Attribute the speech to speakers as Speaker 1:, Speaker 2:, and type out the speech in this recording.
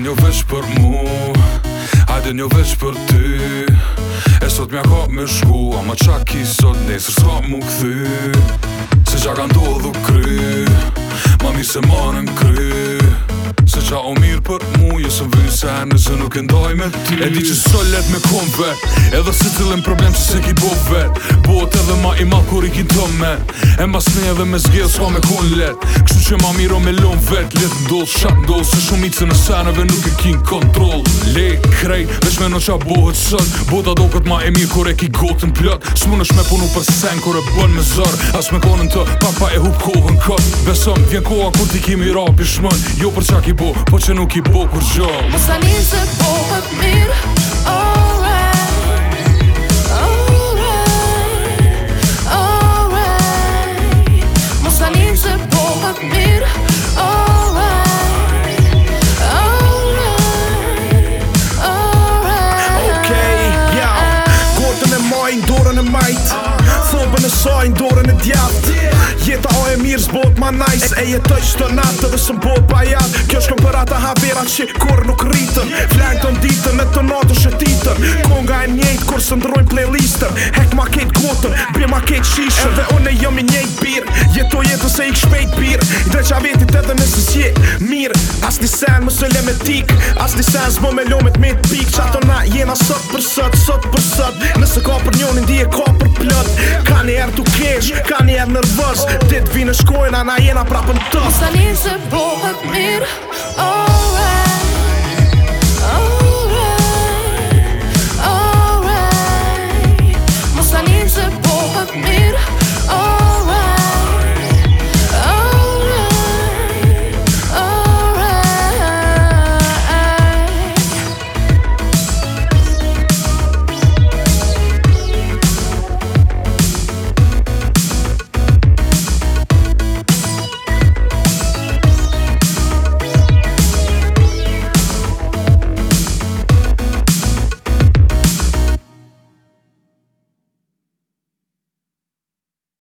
Speaker 1: din jo vesh për mu A din jo vesh për ty E sot mja ka me shku A ma qa ki sot nesër s'ka mu këthy Se qa ka ndodhu kry Ma mi se marën kry Se qa o mirë për mu jesëm vëri se e nëse nuk e ty E di që së let me kom vet Edhe të cilin problem që se ki bo vet të edhe ma i mal kur i ki të me E mbas ne edhe me zgjel s'ka me kon let Kështu që ma miro me lom vet Let ndoll, shat ndoll Se shumicën në senëve nuk e kin kontrol Le, krej, veç me në qa bohët sën Bota do këtë ma e mirë kur e ki gotën plët S'mun është me punu për sen kur e bën me zër As me konën të, pa pa e hup kohën kët Besëm, vjen koha kur ti kimi rapi Jo për qa ki bo, po që nuk i bo kur Mos
Speaker 2: t'a njëse po All right All
Speaker 1: right
Speaker 2: All right All right Mos t'a njëse po përpë mirë All right All right All right O.K.
Speaker 3: Gortën e majin, dorën e mejtë Flopën e sajnë, dorën e djartë Jeta o e mirë zbot ma najs nice, E jetoj qëto natë dhe sëm bot pa jatë Kjo shkëm për ata havera që kur nuk rritën ditën Me të natë është Konga e njejtë kur së ndrojnë playlistën Hek ma ketë kotën, bje ma ketë shishën Edhe unë e jëmë i njejtë birë Jeto jetë se i këshpejtë birë I dreqa vetit edhe nësë jetë mirë As një sen më së le me tik As një sen zbo me lomet me të pikë Qa të na jena sëtë për sëtë, sëtë për sëtë Nëse ka për njonin di e ka për plëtë Ka një erë të kesh, ka një erë nërvës Dhe të vinë shkojnë, na jena prapën tësë Nësë se bohët mirë, oh, eh.